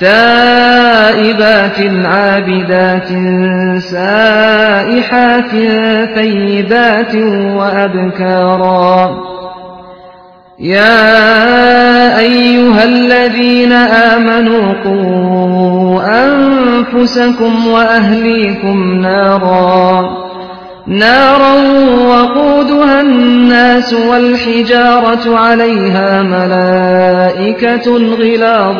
تائبات عابدات سائحات ثيبات وأبكارا يا أيها الذين آمنوا قوا أنفسكم وأهليكم نارا نارا وقودها الناس والحجارة عليها ملائكة غلاظ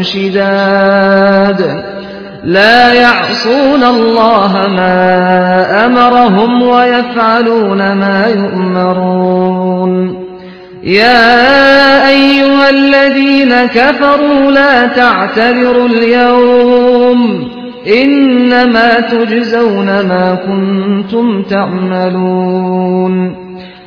شداد. لا يعصون الله ما أمرهم ويفعلون ما يؤمرون. يا أيها الذين كفروا لا تعتذروا اليوم. إنما تجزون ما كنتم تعملون.